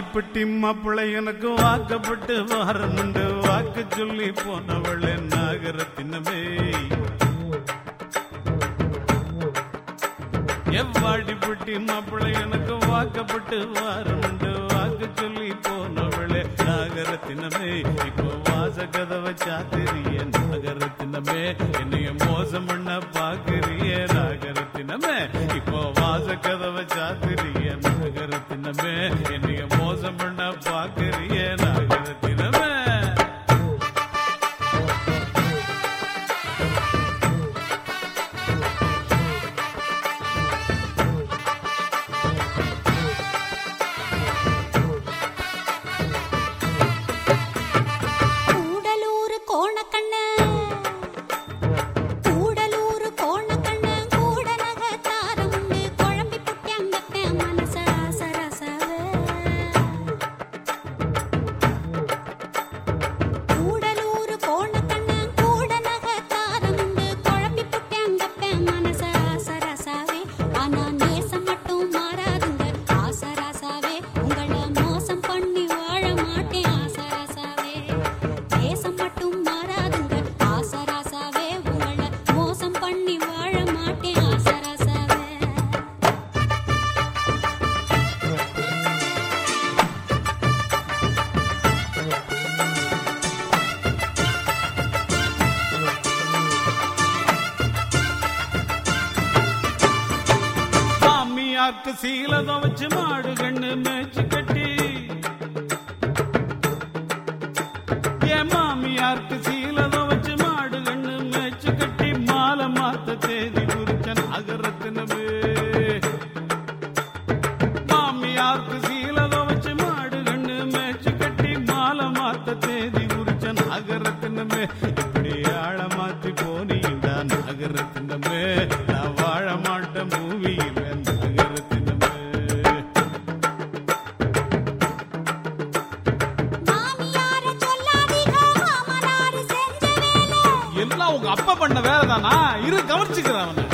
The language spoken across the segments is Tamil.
வாடிப்பட்டி மாப்பிள்ளை எனக்கு வாக்கப்பட்டு வாரனுண்டு வாக்கு சொல்லி போனவள் போனவளே நாகரத்தினமே. எவ்வாடிப்பட்டி மாப்பிள்ளை எனக்கு வாக்கப்பட்டு வாரனுண்டு வாக்கு சொல்லி போனவளே நாகரத்தினமே. இப்போ வாச கதவை சாத்திரிய நாகரத்தினமே. என்னைய மோசம் பண்ண பாக்குறிய நாகரத்தினமே. இப்போ வாச கதவை சாத்திரிய நாகரத்தினமே. என்னைய மோசம் பண்ண பாக்குறிய மாமியாருக்கு சீல வச்சு மாடு கண்ணு மேய்ச்சி கட்டி. என் மாமியாருக்கு சீல வச்சு மாடு கண்ணு மேய்ச்சி கட்டி. மாலை மாத்த தேதி குறிச்சன் அகரத்தினமே மாமியாருக்கு சீல வச்சு மாடு கண்ணு மேய்ச்சி கட்டி. மாலை மாத்த தேதி குறிச்சன் அகரத்தினமே வேலை எல்லாம் உங்க அப்பா பண்ண வேலை தானா? இரு கவனிச்சுக்கிறேன் அவனை.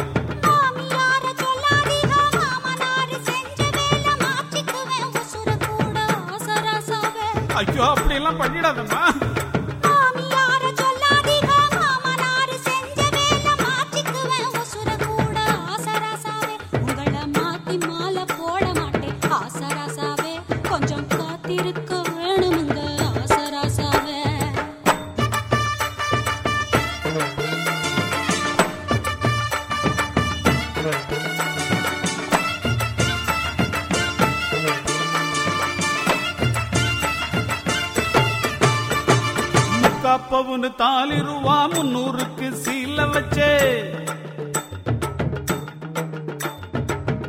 ஐயோ அப்படி எல்லாம் பண்ணிடாதம்மா. முக்காப்பவுன்னு தாலிருவா முன்னூறுக்கு சீல வச்சே.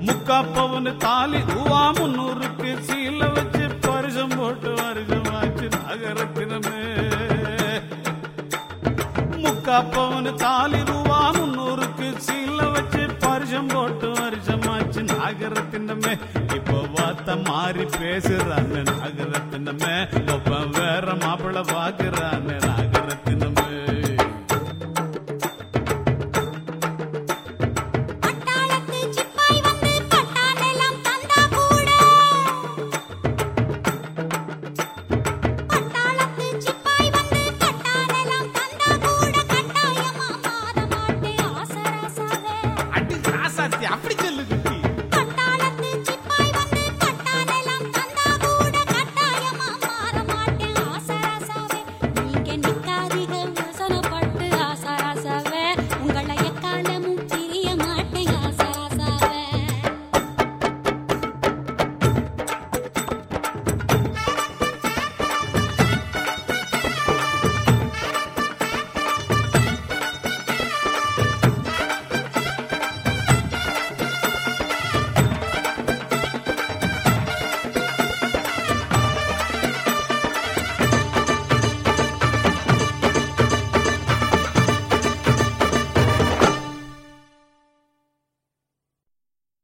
முக்காப்பவுன்னு தாலி ரூபா முன்னூறுக்கு சீல வச்சு பரிசம் போட்டு வருஷமாச்சு நகரத்தினமே. முக்காப்பவுன்னு தாலி ரூபா முன்னூறுக்கு சீல வச்சு பரிசம் போட்டு வருஷமாச்சு நகரத்தினமே. இப்போ வார்த்த மாறி பேசுறான்னு நகரத்தினமே. ஒப்ப வேற மாப்பிள்ள